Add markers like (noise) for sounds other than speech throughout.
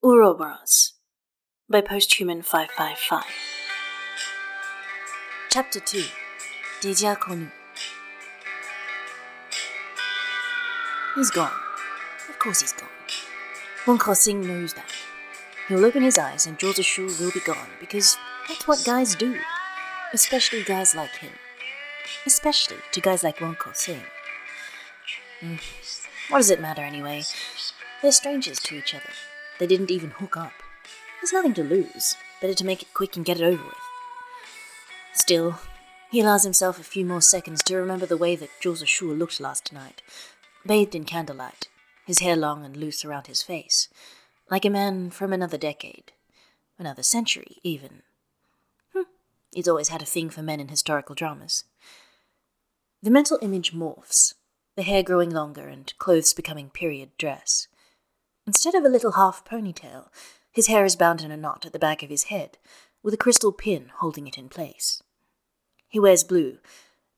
Ouroboros by Posthuman 555. Chapter 2 Déjà Connu. He's gone. Of course he's gone. Wen Kexing knows that. He'll open his eyes and Zhou Zishu will be gone because that's what guys do. Especially guys like him. Especially to guys like Wen Kexing. Mm. What does it matter anyway? They're strangers to each other. They didn't even hook up. There's nothing to lose. Better to make it quick and get it over with. Still, he allows himself a few more seconds to remember the way that Zhou Zishu looked last night, bathed in candlelight, his hair long and loose around his face, like a man from another decade, another century, even. Hm. He's always had a thing for men in historical dramas. The mental image morphs, the hair growing longer and clothes becoming period dress. Instead of a little half ponytail, his hair is bound in a knot at the back of his head, with a crystal pin holding it in place. He wears blue,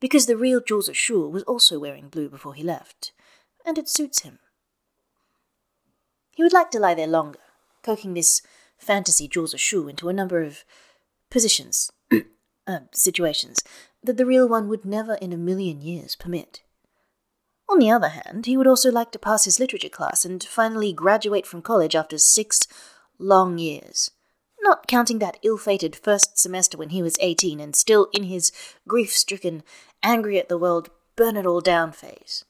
because the real Zhou Zishu was also wearing blue before he left, and it suits him. He would like to lie there longer, coaxing this fantasy Zhou Zishu into a number of positions, (coughs) uh, situations, that the real one would never in a million years permit. On the other hand, he would also like to pass his literature class and finally graduate from college after six long years. Not counting that ill fated first semester when he was 18 and still in his grief stricken, angry at the world, burn it all down phase.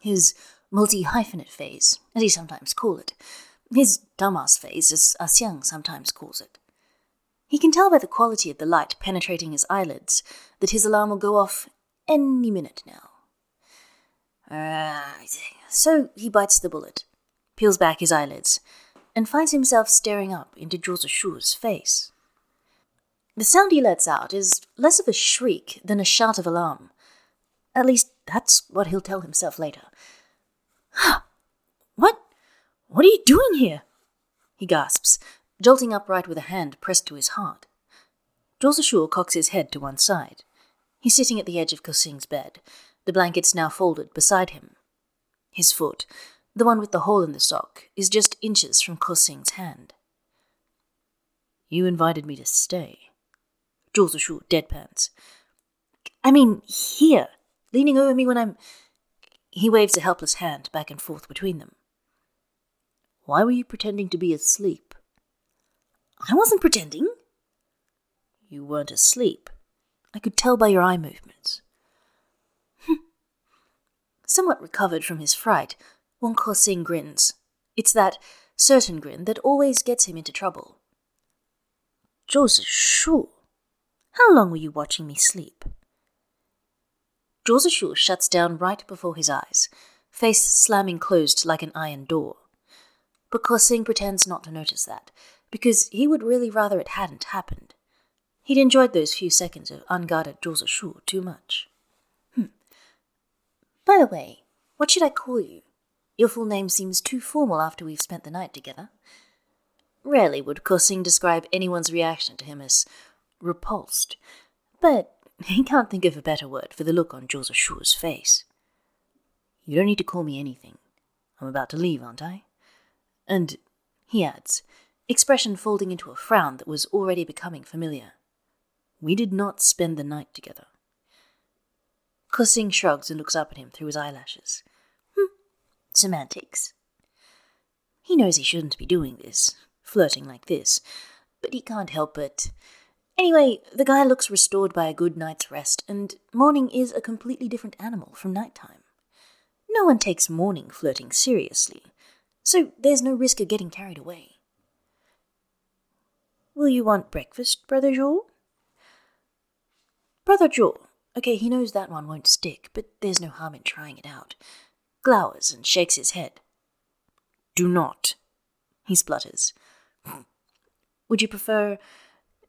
His multi hyphenate phase, as he sometimes calls it. His dumbass phase, as Ah sometimes calls it. He can tell by the quality of the light penetrating his eyelids that his alarm will go off any minute now. Uh, so he bites the bullet, peels back his eyelids, and finds himself staring up into Zhou Zishu's face. The sound he lets out is less of a shriek than a shout of alarm. At least that's what he'll tell himself later. (gasps) what? What are you doing here? He gasps, jolting upright with a hand pressed to his heart. Zhou Zishu cocks his head to one side. He's sitting at the edge of Kexing's bed, the blankets now folded beside him. His foot, the one with the hole in the sock, is just inches from Kexing's hand. You invited me to stay. Zhou Zishu deadpans. I mean, here, leaning over me when I'm. He waves a helpless hand back and forth between them. Why were you pretending to be asleep? I wasn't pretending. You weren't asleep. I could tell by your eye movements. Somewhat recovered from his fright, Wen Kexing grins. It's that certain grin that always gets him into trouble. Zhou Zishu, how long were you watching me sleep? Zhou Zishu shuts down right before his eyes, face slamming closed like an iron door. But Kexing pretends not to notice that, because he would really rather it hadn't happened. He'd enjoyed those few seconds of unguarded Zhou Zishu too much. By the way, what should I call you? Your full name seems too formal after we've spent the night together. Rarely would Kexing describe anyone's reaction to him as repulsed, but (laughs) he can't think of a better word for the look on Zhou Zishu's face. You don't need to call me anything. I'm about to leave, aren't I? And, he adds, expression folding into a frown that was already becoming familiar. We did not spend the night together. Kexing shrugs and looks up at him through his eyelashes. Hm, semantics. He knows he shouldn't be doing this, flirting like this, but he can't help it. Anyway, the guy looks restored by a good night's rest, and morning is a completely different animal from nighttime. No one takes morning flirting seriously, so there's no risk of getting carried away. Will you want breakfast, Brother Zhou? Brother Zhou, Okay, he knows that one won't stick, but there's no harm in trying it out. Glowers and shakes his head. Do not, he splutters. (laughs) Would you prefer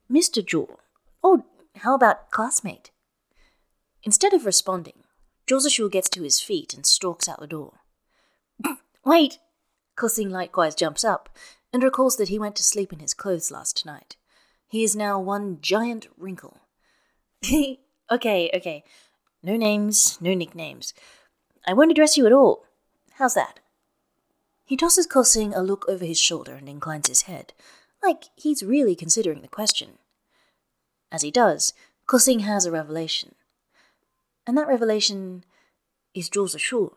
Mr. Jewel? Or how about classmate? Instead of responding, Zishu gets to his feet and stalks out the door. (laughs) Wait! Kexing likewise jumps up and recalls that he went to sleep in his clothes last night. He is now one giant wrinkle. (laughs) Okay, okay. No names, no nicknames. I won't address you at all. How's that? He tosses Kexing a look over his shoulder and inclines his head, like he's really considering the question. As he does, Kexing has a revelation. And that revelation is Zhou Zishu,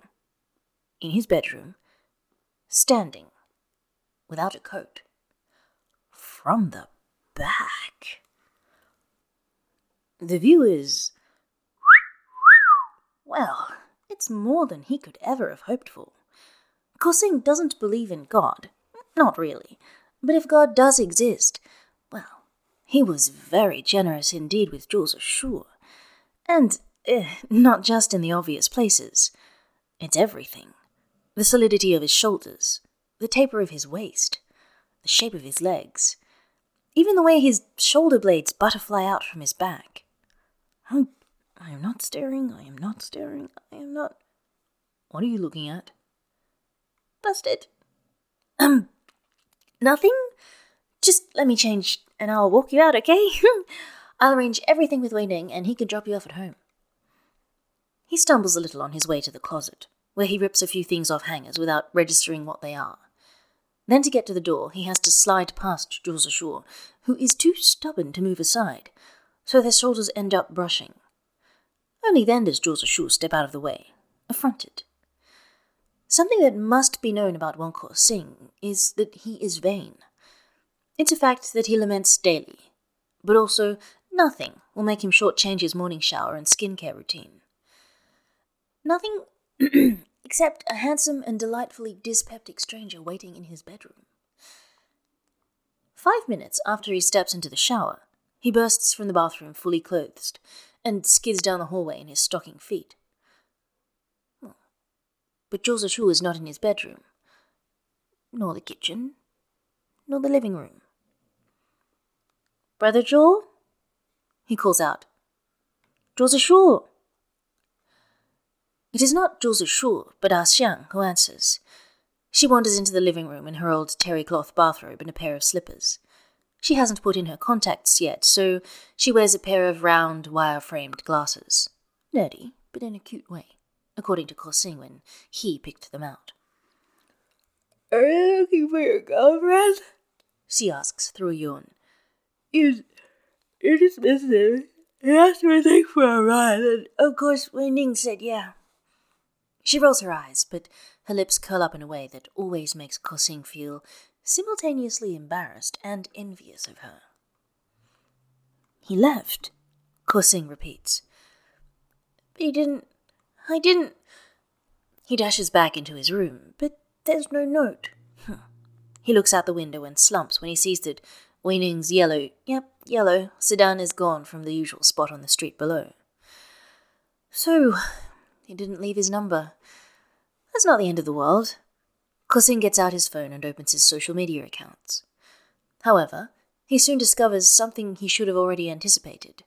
in his bedroom, standing, without a coat, from the back. The view is. Well, it's more than he could ever have hoped for. Kexing doesn't believe in God. Not really. But if God does exist, well, he was very generous indeed with Zhou Zishu. And eh, not just in the obvious places. It's everything. The solidity of his shoulders, the taper of his waist, the shape of his legs, even the way his shoulder blades butterfly out from his back. I, am not staring, I am not staring, I am not. What are you looking at? Busted. Um, nothing? Just let me change and I'll walk you out, okay? (laughs) I'll arrange everything with Wei and he can drop you off at home. He stumbles a little on his way to the closet, where he rips a few things off hangers without registering what they are. Then to get to the door, he has to slide past Zhou Zishu, who is too stubborn to move aside, so their shoulders end up brushing. Only then does Zhou Zishu step out of the way, affronted. Something that must be known about Wen Kexing is that he is vain. It's a fact that he laments daily, but also nothing will make him shortchange his morning shower and skincare routine. Nothing (clears throat) except a handsome and delightfully dyspeptic stranger waiting in his bedroom. Five minutes after he steps into the shower, he bursts from the bathroom fully clothed and skids down the hallway in his stocking feet. But Zhou Zishu is not in his bedroom, nor the kitchen, nor the living room. Brother Zhou? He calls out. Zhou Zishu! It is not Zhou Zishu, but Ah Xiang who answers. She wanders into the living room in her old terry cloth bathrobe and a pair of slippers. She hasn't put in her contacts yet, so she wears a pair of round, wire framed glasses. Nerdy, but in a cute way according to Kexing when he picked them out. Are you looking for your girlfriend? She asks through a yawn. You, you just missed him. He asked me to take for a ride, and of course Wei Ning said yeah. She rolls her eyes, but her lips curl up in a way that always makes Kexing feel simultaneously embarrassed and envious of her. He left, Kexing repeats. He didn't I didn't. He dashes back into his room, but there's no note. He looks out the window and slumps when he sees that Wei Ning's yellow, yep, yellow, sedan is gone from the usual spot on the street below. So, he didn't leave his number. That's not the end of the world. Kexing gets out his phone and opens his social media accounts. However, he soon discovers something he should have already anticipated.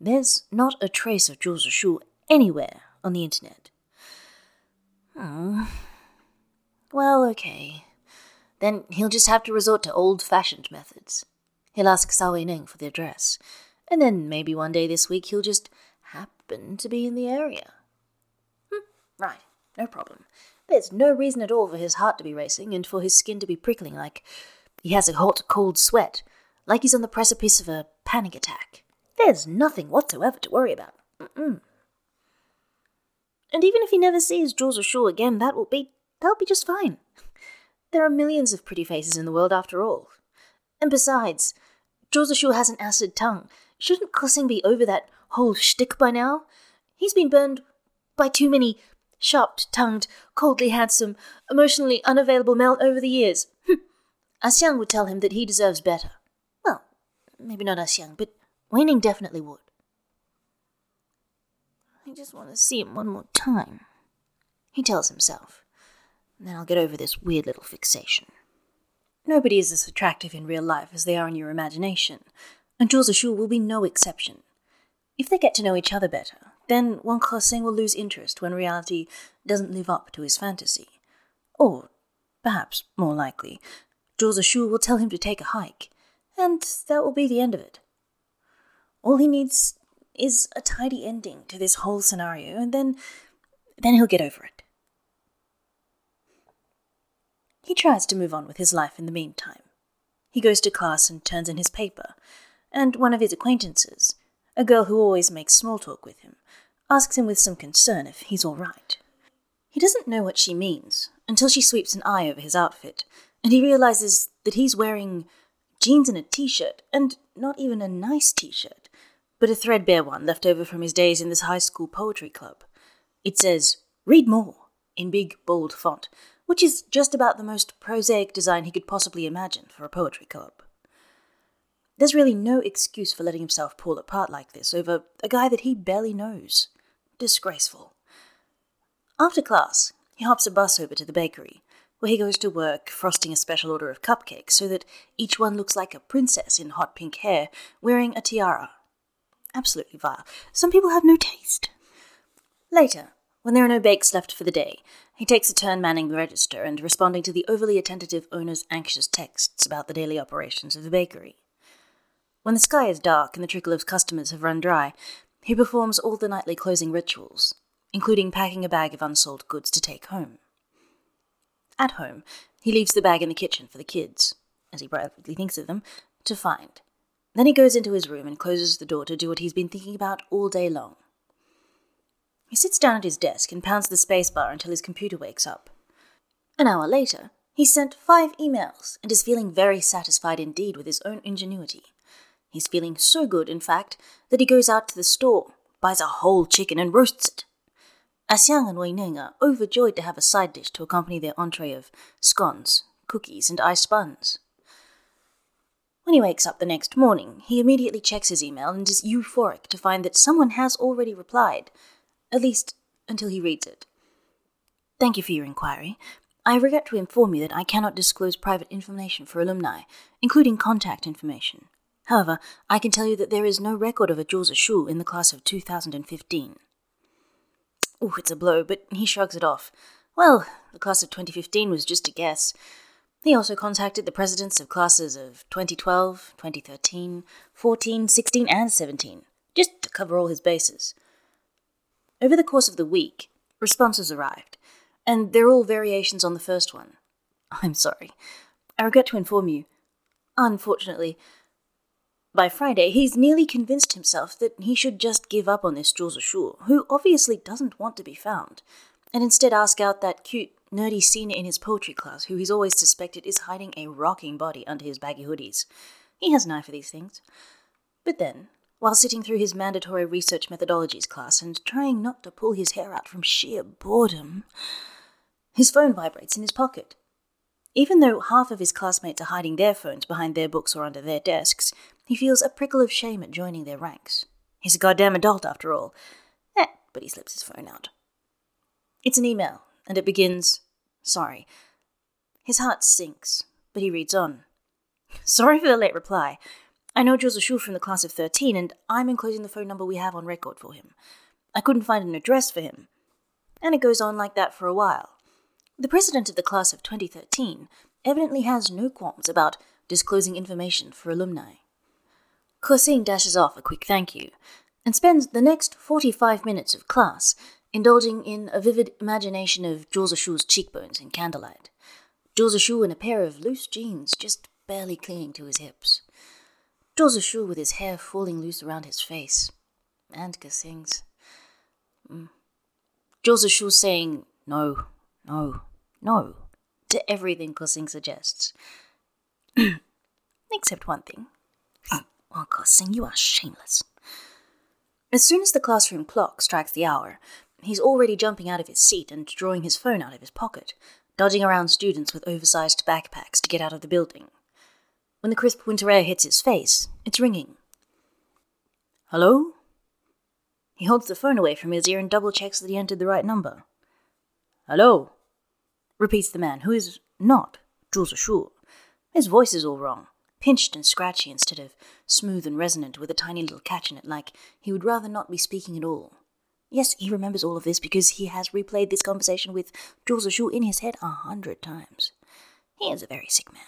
There's not a trace of Zhou Zishu anywhere on the internet. Hmm. Well, okay. Then he'll just have to resort to old fashioned methods. He'll ask Cao Ning for the address, and then maybe one day this week he'll just happen to be in the area. Hmm, right, no problem. There's no reason at all for his heart to be racing and for his skin to be prickling like he has a hot, cold sweat, like he's on the precipice of a panic attack. There's nothing whatsoever to worry about. Mm-mm. And even if he never sees Zhou Zishu again, that will be that'll be just fine. There are millions of pretty faces in the world after all. And besides, Zhou Zishu has an acid tongue. Shouldn't Kexing be over that whole shtick by now? He's been burned by too many sharp-tongued, coldly handsome, emotionally unavailable men over the years. Hm. Xiang would tell him that he deserves better. Well, maybe not Xiang, but Wei Ning definitely would. I just want to see him one more time, he tells himself. Then I'll get over this weird little fixation. Nobody is as attractive in real life as they are in your imagination, and Zhou Zishu will be no exception. If they get to know each other better, then Wen Kexing will lose interest when reality doesn't live up to his fantasy. Or, perhaps more likely, Zhou Zishu will tell him to take a hike, and that will be the end of it. All he needs is a tidy ending to this whole scenario, and then then he'll get over it. He tries to move on with his life in the meantime. He goes to class and turns in his paper, and one of his acquaintances, a girl who always makes small talk with him, asks him with some concern if he's all right. He doesn't know what she means until she sweeps an eye over his outfit, and he realizes that he's wearing jeans and a t shirt, and not even a nice t shirt, but a threadbare one left over from his days in this high school poetry club. It says, Read more, in big, bold font, which is just about the most prosaic design he could possibly imagine for a poetry club. There's really no excuse for letting himself pull apart like this over a guy that he barely knows. Disgraceful. After class, he hops a bus over to the bakery, where he goes to work frosting a special order of cupcakes so that each one looks like a princess in hot pink hair wearing a tiara. Absolutely vile. Some people have no taste. Later, when there are no bakes left for the day, he takes a turn manning the register and responding to the overly attentive owner's anxious texts about the daily operations of the bakery. When the sky is dark and the trickle of customers have run dry, he performs all the nightly closing rituals, including packing a bag of unsold goods to take home. At home, he leaves the bag in the kitchen for the kids, as he privately thinks of them, to find. Then he goes into his room and closes the door to do what he's been thinking about all day long. He sits down at his desk and pounds the spacebar until his computer wakes up. An hour later, he's sent five emails and is feeling very satisfied indeed with his own ingenuity. He's feeling so good, in fact, that he goes out to the store, buys a whole chicken, and roasts it. Xiang and Wei Ning are overjoyed to have a side dish to accompany their entree of scones, cookies, and ice buns. When he wakes up the next morning, he immediately checks his email and is euphoric to find that someone has already replied, at least until he reads it. Thank you for your inquiry. I regret to inform you that I cannot disclose private information for alumni, including contact information. However, I can tell you that there is no record of a Zhu Shu in the class of 2015. Ooh, it's a blow, but he shrugs it off. Well, the class of 2015 was just a guess. He also contacted the presidents of classes of 2012, 2013, 14, 16, and 17, just to cover all his bases. Over the course of the week, responses arrived, and they're all variations on the first one. (laughs) I'm sorry. I regret to inform you. Unfortunately, by Friday, he's nearly convinced himself that he should just give up on this Zhou Shu, who obviously doesn't want to be found, and instead ask out that cute, nerdy senior in his poetry class who he's always suspected is hiding a rocking body under his baggy hoodies. He has an eye for these things. But then, while sitting through his mandatory research methodologies class and trying not to pull his hair out from sheer boredom, his phone vibrates in his pocket. Even though half of his classmates are hiding their phones behind their books or under their desks, he feels a prickle of shame at joining their ranks. He's a goddamn adult after all. Eh, but he slips his phone out. It's an email, and it begins, Sorry. His heart sinks, but he reads on. (laughs) Sorry for the late reply. I know Zhu Shu from the class of 13, and I'm enclosing the phone number we have on record for him. I couldn't find an address for him. And it goes on like that for a while. The president of the class of 2013 evidently has no qualms about disclosing information for alumni. Kexing dashes off a quick thank you and spends the next 45 minutes of class indulging in a vivid imagination of Zhu Shu's cheekbones in candlelight. Zhu Shu in a pair of loose jeans just barely clinging to his hips. Zhu Shu with his hair falling loose around his face. And Kexing's. Mm. Zhu Shu saying no, no, no to everything Kexing suggests. (clears throat) Except one thing. Oh, Kexing, you are shameless. As soon as the classroom clock strikes the hour, he's already jumping out of his seat and drawing his phone out of his pocket, dodging around students with oversized backpacks to get out of the building. When the crisp winter air hits his face, it's ringing. Hello? He holds the phone away from his ear and double checks that he entered the right number. Hello? repeats the man, who is not Zhou Shu. His voice is all wrong pinched and scratchy instead of smooth and resonant with a tiny little catch in it, like he would rather not be speaking at all. Yes, he remembers all of this because he has replayed this conversation with Zhu Shu in his head a hundred times. He is a very sick man.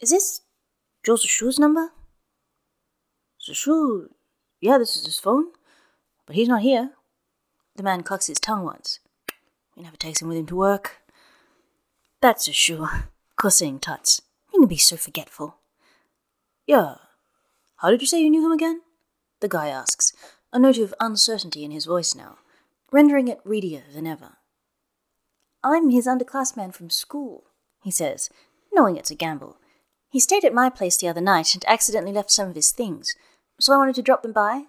Is this Zhu Shu's number? Shu, yeah, this is his phone, but he's not here. The man clucks his tongue once. He never takes him with him to work. That's a sure. Kexing tuts. You be so forgetful. Yeah. How did you say you knew him again? The guy asks, a note of uncertainty in his voice now, rendering it readier than ever. I'm his underclassman from school, he says, knowing it's a gamble. He stayed at my place the other night and accidentally left some of his things, so I wanted to drop them by.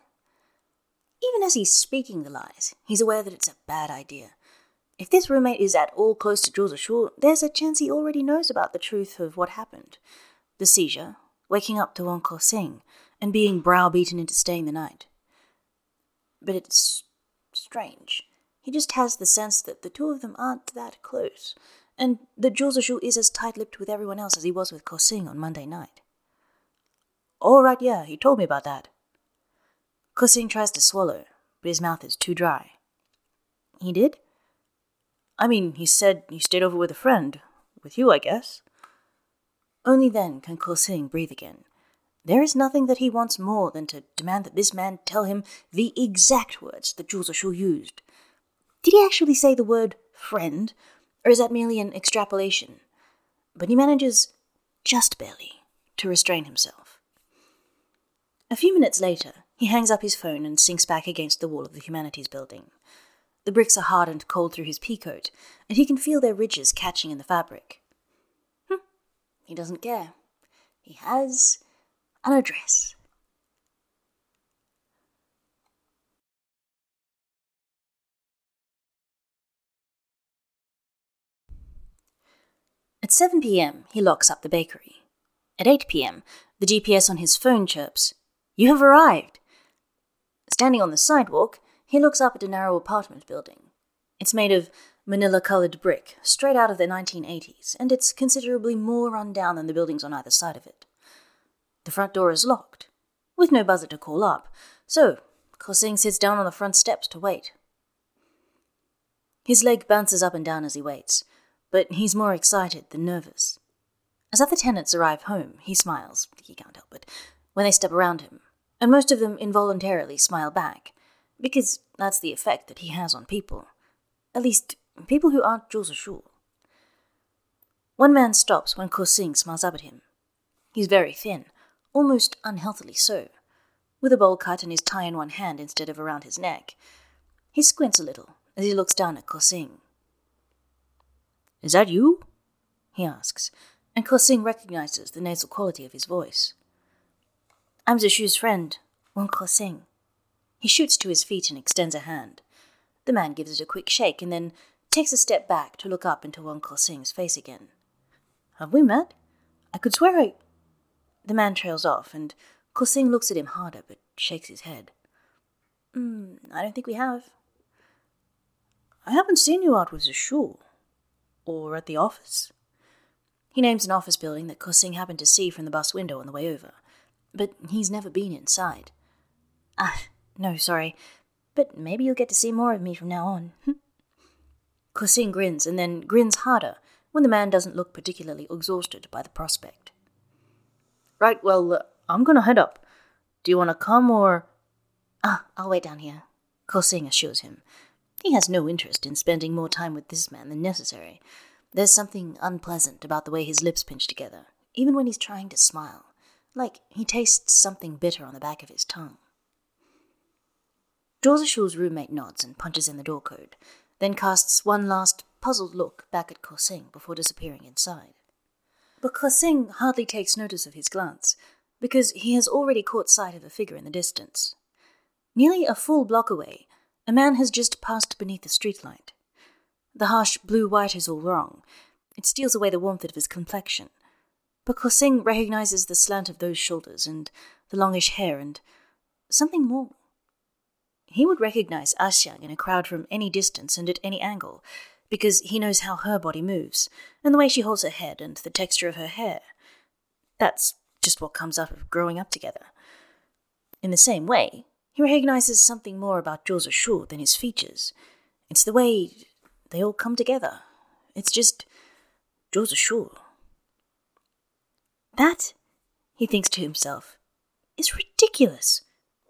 Even as he's speaking the lies, he's aware that it's a bad idea. If this roommate is at all close to Zhou Shu, there's a chance he already knows about the truth of what happened. The seizure, waking up to Wan Singh, and being browbeaten into staying the night. But it's strange. He just has the sense that the two of them aren't that close, and that Zhou Shu is as tight-lipped with everyone else as he was with Kexing on Monday night. All right, yeah, he told me about that. Kexing tries to swallow, but his mouth is too dry. He did? I mean, he said he stayed over with a friend. With you, I guess. Only then can Kexing breathe again. There is nothing that he wants more than to demand that this man tell him the exact words that Zhou Shu used. Did he actually say the word friend, or is that merely an extrapolation? But he manages, just barely, to restrain himself. A few minutes later, he hangs up his phone and sinks back against the wall of the Humanities building. The bricks are hard and cold through his peacoat, and he can feel their ridges catching in the fabric. Hm, he doesn't care. He has an address. At 7 pm, he locks up the bakery. At 8 pm, the GPS on his phone chirps, You have arrived! Standing on the sidewalk, he looks up at a narrow apartment building. It's made of manila colored brick, straight out of the 1980s, and it's considerably more run down than the buildings on either side of it. The front door is locked, with no buzzer to call up, so Kexing sits down on the front steps to wait. His leg bounces up and down as he waits, but he's more excited than nervous. As other tenants arrive home, he smiles, he can't help it, when they step around him, and most of them involuntarily smile back, because that's the effect that he has on people. At least, people who aren't Zhou Shu. One man stops when Kexing smiles up at him. He's very thin, almost unhealthily so, with a bowl cut and his tie in one hand instead of around his neck. He squints a little as he looks down at Kexing. Is that you? he asks, and Kexing recognizes the nasal quality of his voice. I'm Zashu's friend, Wen Kexing. He shoots to his feet and extends a hand. The man gives it a quick shake and then takes a step back to look up into Wen Kexing's face again. Have we met? I could swear I. The man trails off, and Kexing looks at him harder but shakes his head. Mm, I don't think we have. I haven't seen you out with Zashu. Or at the office. He names an office building that Kexing happened to see from the bus window on the way over, but he's never been inside. Ah, no, sorry, but maybe you'll get to see more of me from now on. Kexing grins and then grins harder when the man doesn't look particularly exhausted by the prospect. Right, well, uh, I'm gonna head up. Do you want to come or. Ah, I'll wait down here, Kexing assures him. He has no interest in spending more time with this man than necessary. There's something unpleasant about the way his lips pinch together, even when he's trying to smile, like he tastes something bitter on the back of his tongue. Ashur's roommate nods and punches in the door code, then casts one last puzzled look back at Kexing before disappearing inside. But Kexing hardly takes notice of his glance, because he has already caught sight of a figure in the distance. Nearly a full block away, a man has just passed beneath the streetlight. The harsh blue white is all wrong. It steals away the warmth of his complexion. But Kexing recognizes the slant of those shoulders and the longish hair and something more. He would recognize Axiang in a crowd from any distance and at any angle, because he knows how her body moves, and the way she holds her head, and the texture of her hair. That's just what comes out of growing up together. In the same way, he recognizes something more about Zhou Shu than his features. It's the way they all come together. It's just Zhou Shu. That, he thinks to himself, is ridiculous.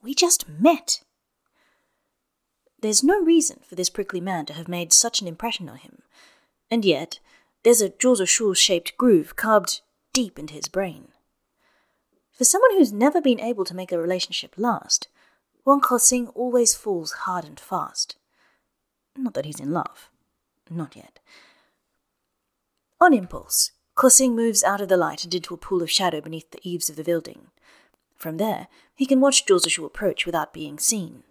We just met. There's no reason for this prickly man to have made such an impression on him, and yet There's a Zhuozhu shaped groove carved deep into his brain. For someone who's never been able to make a relationship last, Wen Kexing always falls hard and fast. Not that he's in love. Not yet. On impulse, Kexing moves out of the light and into a pool of shadow beneath the eaves of the building. From there, he can watch Zhuozhu approach without being seen.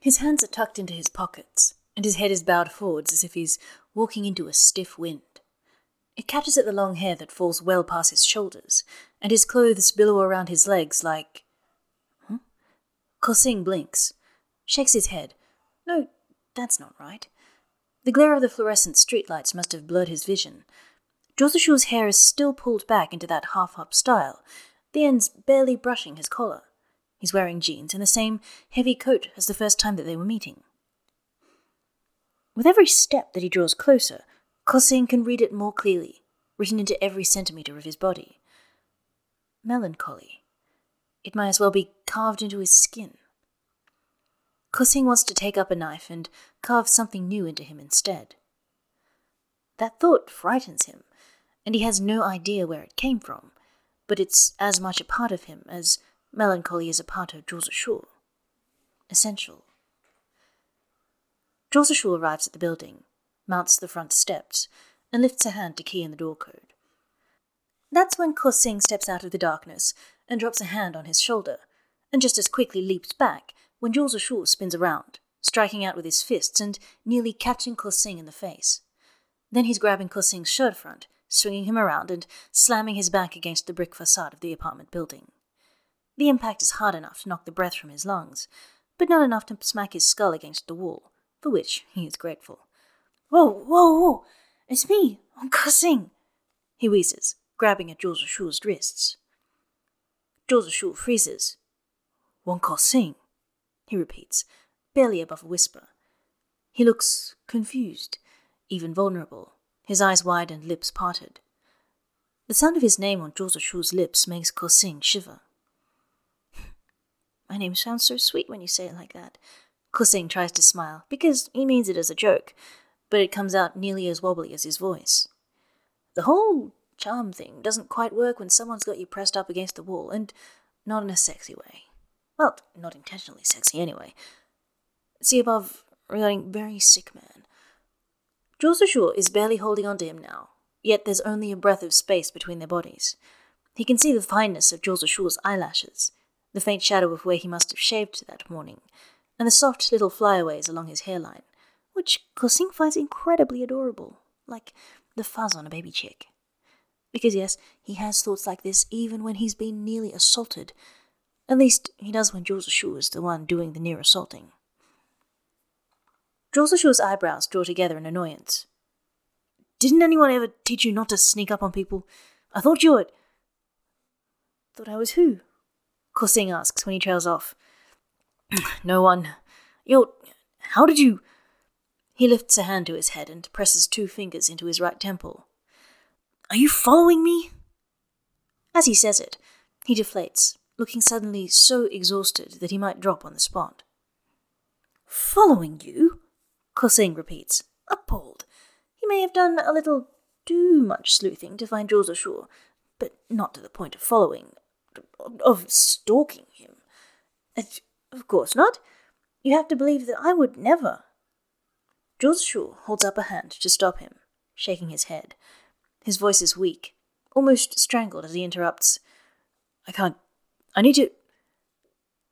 His hands are tucked into his pockets, and his head is bowed forwards as if he's walking into a stiff wind. It catches at the long hair that falls well past his shoulders, and his clothes billow around his legs like. Huh? Kexing blinks, shakes his head. No, that's not right. The glare of the fluorescent streetlights must have blurred his vision. Zhuozhu's hair is still pulled back into that half-up style, the ends barely brushing his collar. He's wearing jeans and the same heavy coat as the first time that they were meeting. With every step that he draws closer, Kexing can read it more clearly, written into every centimetre of his body. Melancholy. It might as well be carved into his skin. Kexing wants to take up a knife and carve something new into him instead. That thought frightens him, and he has no idea where it came from, but it's as much a part of him as melancholy is a part of Zhuozhu. Essential. Zhuozhu arrives at the building, mounts the front steps, and lifts a hand to key in the door code. That's when Kexing steps out of the darkness and drops a hand on his shoulder, and just as quickly leaps back when Zhuozhu spins around, striking out with his fists and nearly catching Kexing in the face. Then he's grabbing Kexing's shirt front, swinging him around, and slamming his back against the brick facade of the apartment building. The impact is hard enough to knock the breath from his lungs, but not enough to smack his skull against the wall, for which he is grateful. Whoa, whoa, whoa! It's me, Wen Kexing! He wheezes, grabbing at Zhuozhu's wrists. Zhuozhu freezes. Wen Kexing, he repeats, barely above a whisper. He looks confused, even vulnerable, his eyes wide and lips parted. The sound of his name on Zhuozhu's lips makes Kexing shiver. My name sounds so sweet when you say it like that. Kexing tries to smile, because he means it as a joke, but it comes out nearly as wobbly as his voice. The whole charm thing doesn't quite work when someone's got you pressed up against the wall, and not in a sexy way. Well, not intentionally sexy anyway. See above, regarding very sick man. Zhuozhu is barely holding on to him now, yet there's only a breath of space between their bodies. He can see the fineness of Zhuozhu's eyelashes, the faint shadow of where he must have shaved that morning, and the soft little flyaways along his hairline, which Kexing finds incredibly adorable, like the fuzz on a baby chick. Because, yes, he has thoughts like this even when he's been nearly assaulted. At least, he does when Zhuozhu is the one doing the near assaulting. Zhuozhu's eyebrows draw together in annoyance. Didn't anyone ever teach you not to sneak up on people? I thought you would. Thought I was who? Kexing asks when he trails off. no one. Yo, how did you. He lifts a hand to his head and presses two fingers into his right temple. Are you following me? As he says it, he deflates, looking suddenly so exhausted that he might drop on the spot. Following you? Kexing repeats, appalled. He may have done a little too much sleuthing to find Zhuozhu, but not to the point of following, of stalking him. Of course not. You have to believe that I would never. Zhuozhu holds up a hand to stop him, shaking his head. His voice is weak, almost strangled as he interrupts. I can't. I need to.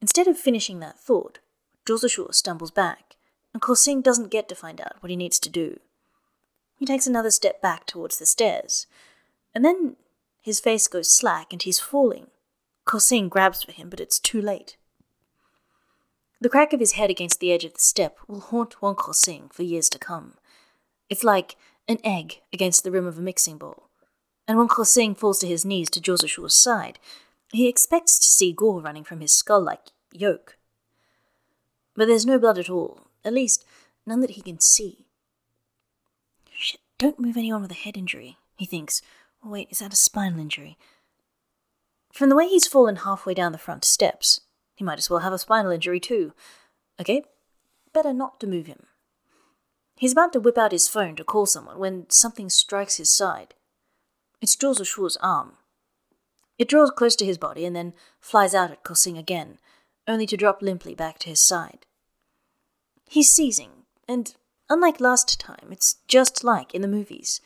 Instead of finishing that thought, Zhuozhu stumbles back, and Kexing doesn't get to find out what he needs to do. He takes another step back towards the stairs, and then his face goes slack and he's falling. Kexing grabs for him, but it's too late. The crack of his head against the edge of the step will haunt Wen Kexing for years to come. It's like an egg against the rim of a mixing bowl. And when Kexing falls to his knees to Zhuozhu's side, he expects to see gore running from his skull like yolk. But there's no blood at all, at least none that he can see. Shit, don't move anyone with a head injury, he thinks. Oh, wait, is that a spinal injury? From the way he's fallen halfway down the front steps, he might as well have a spinal injury too. Okay, better not to move him. He's about to whip out his phone to call someone when something strikes his side. It's Zhou Shu's arm. It draws close to his body and then flies out at Kexing again, only to drop limply back to his side. He's seizing, and unlike last time, it's just like in the movies.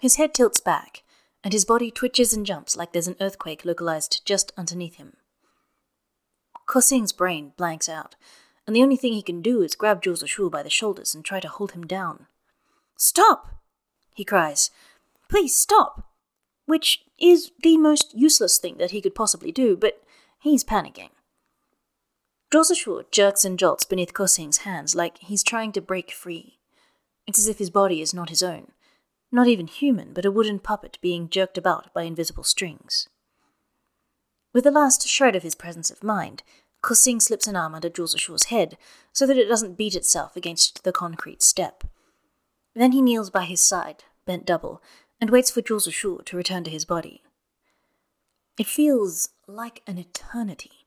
His head tilts back, and his body twitches and jumps like there's an earthquake localized just underneath him. Kexing's brain blanks out, and the only thing he can do is grab Zhou Shu by the shoulders and try to hold him down. Stop! he cries. Please stop! Which is the most useless thing that he could possibly do, but he's panicking. Shu jerks and jolts beneath Kexing's hands like he's trying to break free. It's as if his body is not his own, not even human, but a wooden puppet being jerked about by invisible strings. With the last shred of his presence of mind, Kexing slips an arm under Zhou Shu's head so that it doesn't beat itself against the concrete step. Then he kneels by his side, bent double, and waits for Zhou Shu to return to his body. It feels like an eternity,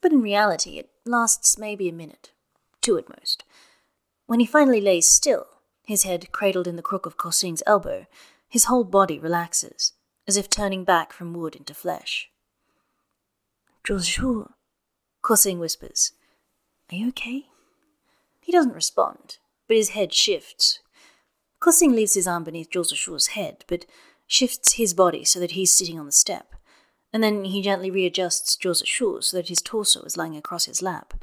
but in reality it lasts maybe a minute, two at most. When he finally lays still, his head cradled in the crook of Kexing's elbow, his whole body relaxes, as if turning back from wood into flesh. Zhou Kexing whispers, Are you okay? He doesn't respond, but his head shifts. Kexing leaves his arm beneath Zhou Shu's head, but shifts his body so that he's sitting on the step, and then he gently readjusts Zhou Shu so that his torso is lying across his lap,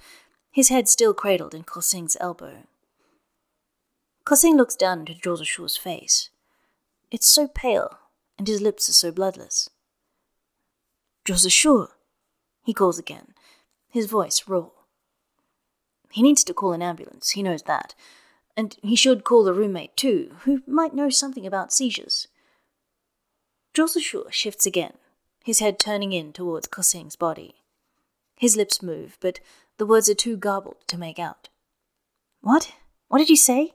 his head still cradled in Kexing's elbow. Kexing looks down into Zhou face. It's so pale, and his lips are so bloodless. Zhou Shu, he calls again, his voice raw. He needs to call an ambulance, he knows that. And he should call the roommate too, who might know something about seizures. Zhou Shu shifts again, his head turning in towards Kexing's body. His lips move, but the words are too garbled to make out. What? What did you say?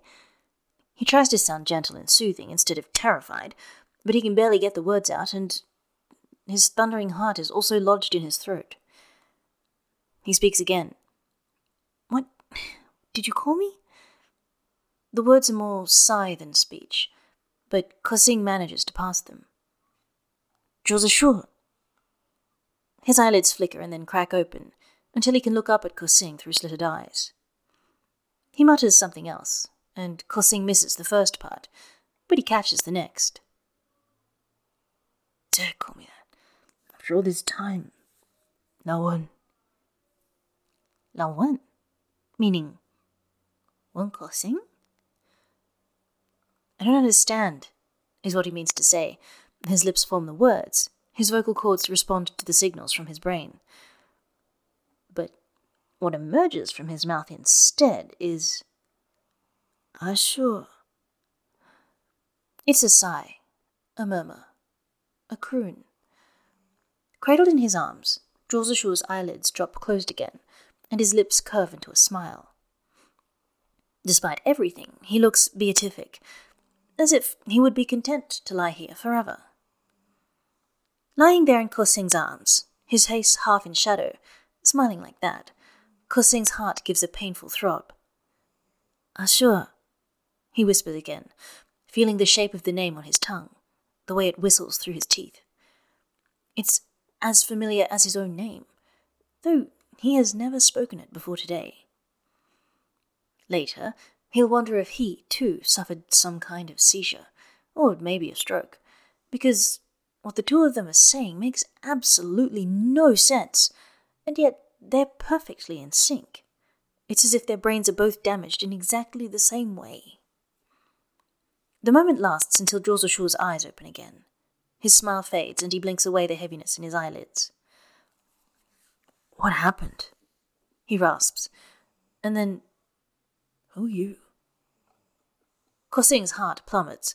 He tries to sound gentle and soothing instead of terrified, but he can barely get the words out, and his thundering heart is also lodged in his throat. He speaks again. What? Did you call me? The words are more sigh than speech, but Kexing manages to pass them. Shu. His eyelids flicker and then crack open until he can look up at Kexing through slitted eyes. He mutters something else, and Kexing misses the first part, but he catches the next. Dare call me that. After all this time, no one. Lao Wen, meaning Wen Kexing? I don't understand, is what he means to say. His lips form the words. His vocal cords respond to the signals from his brain. But what emerges from his mouth instead is Sure. It's a sigh, a murmur, a croon. Cradled in his arms, Zhou Shu's eyelids drop closed again, and his lips curve into a smile. Despite everything, he looks beatific, as if he would be content to lie here forever. Lying there in Kexing's arms, his face half in shadow, smiling like that, Kexing's heart gives a painful throb. Sure, he whispers again, feeling the shape of the name on his tongue, the way it whistles through his teeth. It's as familiar as his own name, though he has never spoken it before today. Later, he'll wonder if he, too, suffered some kind of seizure, or maybe a stroke, because what the two of them are saying makes absolutely no sense, and yet they're perfectly in sync. It's as if their brains are both damaged in exactly the same way. The moment lasts until Shu's eyes open again. His smile fades, and he blinks away the heaviness in his eyelids. What happened? He rasps. And then, Who you? Kexing's heart plummets.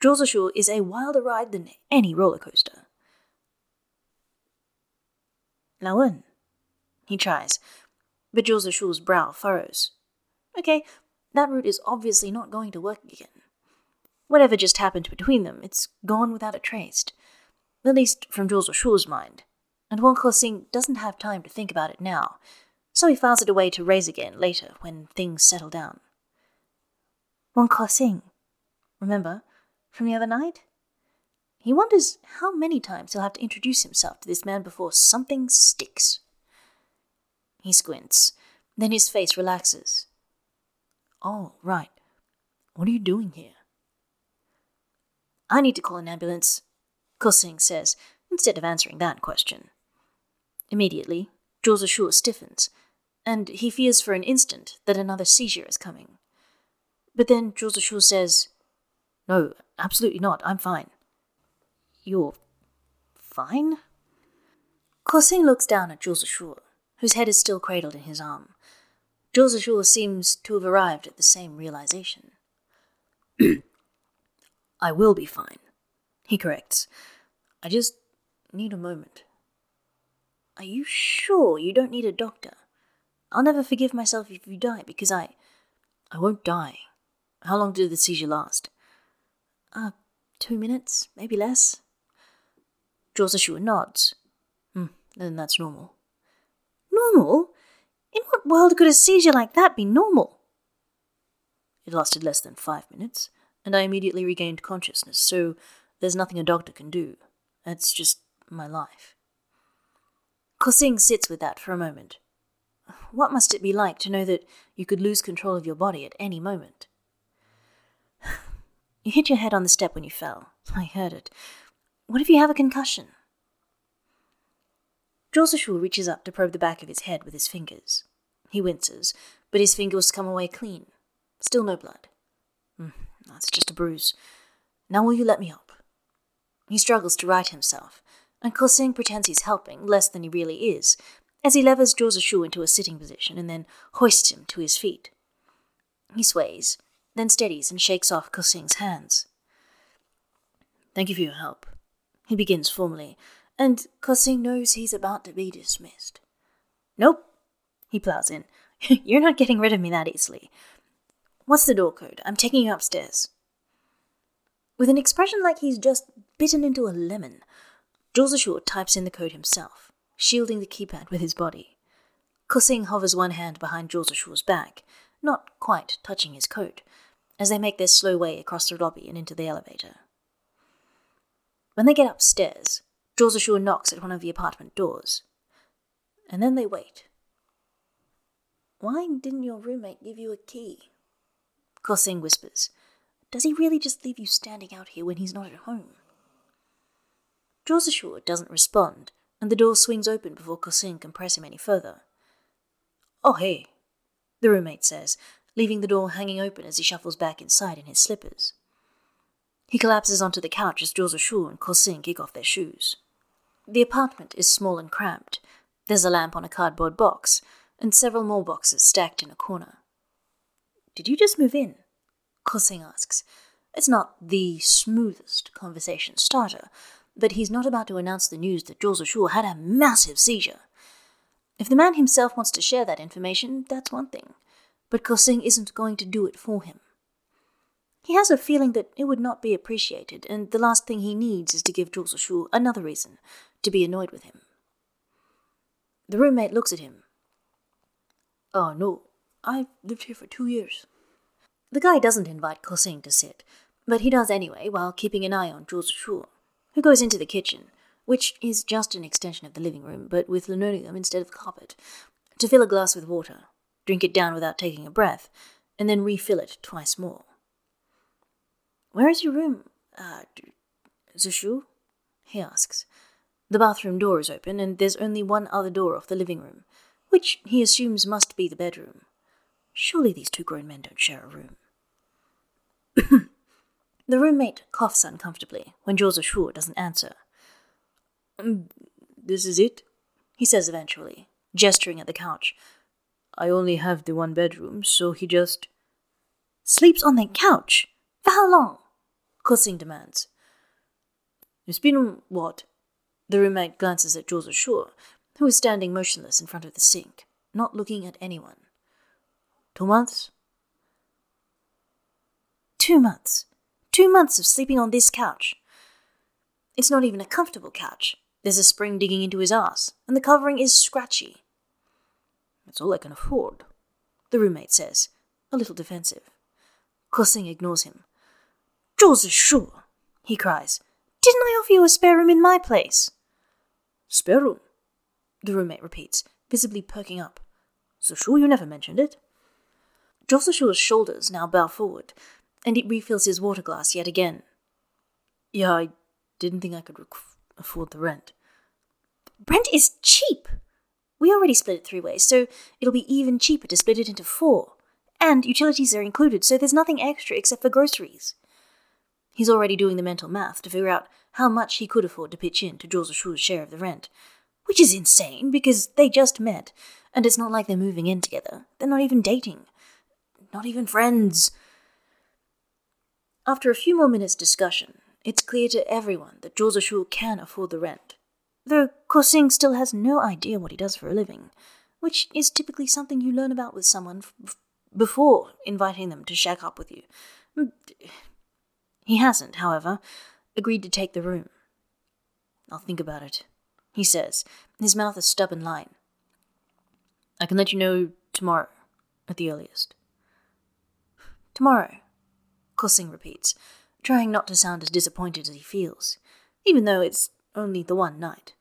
Zhou Shu is a wilder ride than any roller coaster. Lao Wen. He tries, but Zhou Shu's brow furrows. Okay, that route is obviously not going to work again. Whatever just happened between them, it's gone without a trace. At least from Zhou Shu's mind. And Wen Kexing doesn't have time to think about it now, so he files it away to raise again later when things settle down. Wen Kexing. Remember, from the other night? He wonders how many times he'll have to introduce himself to this man before something sticks. He squints, then his face relaxes. Oh, right. What are you doing here? I need to call an ambulance, Kexing says, instead of answering that question. Immediately, Zhou Zishu stiffens, and he fears for an instant that another seizure is coming. But then Zhou Zishu says, No, absolutely not, I'm fine. You're fine? Kexing looks down at Zhou Zishu, whose head is still cradled in his arm. Zhou Zishu seems to have arrived at the same realization. (clears throat) I will be fine, he corrects. I just need a moment. Are you sure you don't need a doctor? I'll never forgive myself if you die because I. I won't die. How long did the seizure last? Uh, two minutes, maybe less. Zhou Zishu nods. Hmm, then that's normal. Normal? In what world could a seizure like that be normal? It lasted less than five minutes, and I immediately regained consciousness, so there's nothing a doctor can do. That's just my life. Kexing sits with that for a moment. What must it be like to know that you could lose control of your body at any moment? (sighs) You hit your head on the step when you fell. I heard it. What if you have a concussion? Zhou Zishu reaches up to probe the back of his head with his fingers. He winces, but his fingers come away clean. Still no blood. Hmm. That's just a bruise. Now will you let me up? He struggles to right himself, and Kexing pretends he's helping less than he really is, as he levers Zishu into a sitting position and then hoists him to his feet. He sways, then steadies and shakes off Kexing's hands. Thank you for your help. He begins formally, and Kexing knows he's about to be dismissed. Nope, he plows in. (laughs) You're not getting rid of me that easily. What's the door code? I'm taking you upstairs. With an expression like he's just bitten into a lemon, Zhou Zishu types in the code himself, shielding the keypad with his body. Kexing hovers one hand behind Zhou Zishu's back, not quite touching his coat, as they make their slow way across the lobby and into the elevator. When they get upstairs, Zhou Zishu knocks at one of the apartment doors. And then they wait. Why didn't your roommate give you a key? Kexing whispers. Does he really just leave you standing out here when he's not at home? Zishu doesn't respond, and the door swings open before Kexing can press him any further. Oh, hey, the roommate says, leaving the door hanging open as he shuffles back inside in his slippers. He collapses onto the couch as Zishu and Kexing kick off their shoes. The apartment is small and cramped. There's a lamp on a cardboard box, and several more boxes stacked in a corner. Did you just move in? Kexing asks. It's not the smoothest conversation starter, but he's not about to announce the news that Zhou Zishu had a massive seizure. If the man himself wants to share that information, that's one thing, but Kexing isn't going to do it for him. He has a feeling that it would not be appreciated, and the last thing he needs is to give Zhou Zishu another reason to be annoyed with him. The roommate looks at him. Oh, no, I've lived here for two years. The guy doesn't invite Kexing to sit, but he does anyway while keeping an eye on Zhou Zishu, who goes into the kitchen, which is just an extension of the living room, but with linoleum instead of carpet, to fill a glass with water, drink it down without taking a breath, and then refill it twice more. Where is your room, uh, Zishu? he asks. The bathroom door is open, and there's only one other door off the living room, which he assumes must be the bedroom. Surely these two grown men don't share a room. (coughs) the roommate coughs uncomfortably when Zhou Zishu doesn't answer. Mm, this is it, he says eventually, gesturing at the couch. I only have the one bedroom, so he just. Sleeps on the couch? For how long? Kexing demands. It's been what? The roommate glances at Zhou Zishu, who is standing motionless in front of the sink, not looking at anyone. Two months? Two months. Two months of sleeping on this couch. It's not even a comfortable couch. There's a spring digging into his ass, and the covering is scratchy. That's all I can afford, the roommate says, a little defensive. Kexing ignores him. Zhou Shu, he cries. Didn't I offer you a spare room in my place? Spare room? The roommate repeats, visibly perking up. So sure you never mentioned it. Zishu's shoulders now bow forward, and he refills his water glass yet again. Yeah, I didn't think I could afford the rent. Rent is cheap! We already split it three ways, so it'll be even cheaper to split it into four. And utilities are included, so there's nothing extra except for groceries. He's already doing the mental math to figure out how much he could afford to pitch in to Zhou Shu's share of the rent. Which is insane, because they just met, and it's not like they're moving in together. They're not even dating. Not even friends. After a few more minutes' discussion, it's clear to everyone that Zhou Zishu can afford the rent, though Kexing still has no idea what he does for a living, which is typically something you learn about with someone f- before inviting them to shack up with you. Mm, he hasn't, however, agreed to take the room. I'll think about it, he says, his mouth a stubborn line. I can let you know tomorrow, at the earliest. Tomorrow, Kexing repeats, trying not to sound as disappointed as he feels, even though it's only the one night.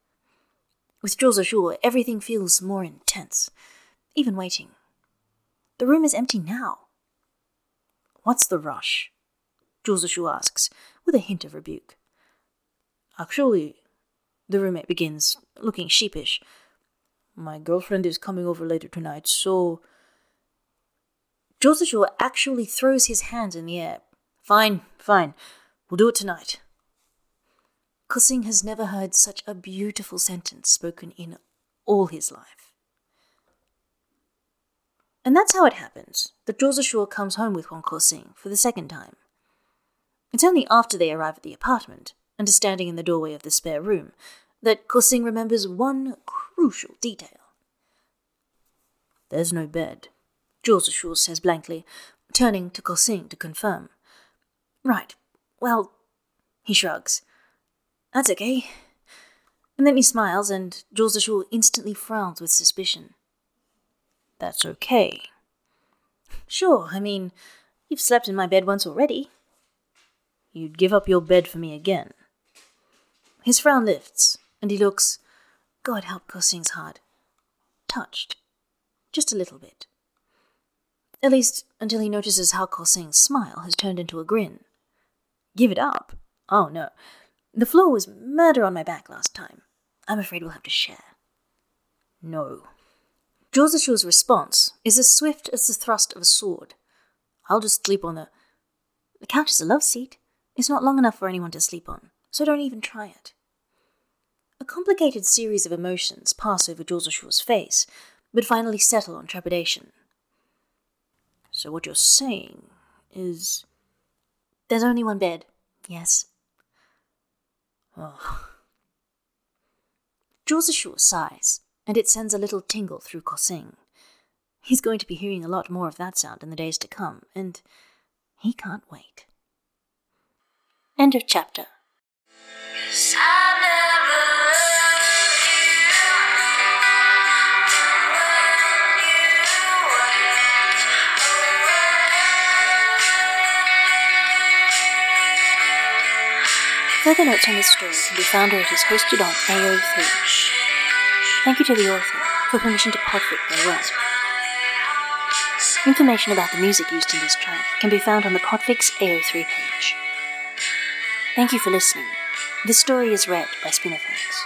With Zhou Zishu, everything feels more intense, even waiting. The room is empty now. What's the rush? Zhou Zishu asks, with a hint of rebuke. Actually, the roommate begins, looking sheepish. My girlfriend is coming over later tonight, so. Zhou actually throws his hands in the air. Fine, fine. We'll do it tonight. Kexing has never heard such a beautiful sentence spoken in all his life. And that's how it happens that Zhou comes home with Huang Kexing for the second time. It's only after they arrive at the apartment and are standing in the doorway of the spare room that Kexing remembers one crucial detail. There's no bed, Zhou Zishu says blankly, turning to Kexing to confirm. Right, well, he shrugs. That's okay. And then he smiles, and Zhou Zishu instantly frowns with suspicion. That's okay. Sure, I mean, you've slept in my bed once already. You'd give up your bed for me again. His frown lifts, and he looks, God help Kexing's heart, touched. Just a little bit. At least until he notices how Kexing's smile has turned into a grin. Give it up? Oh no. The floor was murder on my back last time. I'm afraid we'll have to share. No. Zhou Zishu's response is as swift as the thrust of a sword. I'll just sleep on the. The couch is a love seat. It's not long enough for anyone to sleep on, so don't even try it. A complicated series of emotions pass over Zhou Zishu's face, but finally settle on trepidation. So what you're saying is. There's only one bed, yes. Oh. Zhou Zishu sighs, and it sends a little tingle through Kexing. He's going to be hearing a lot more of that sound in the days to come, and he can't wait. End of chapter. Further notes on this story can be found where it is hosted on AO3. Thank you to the author for permission to podfic their work. Information about the music used in this track can be found on the Podfix AO3 page. Thank you for listening. This story is read by Spinifex.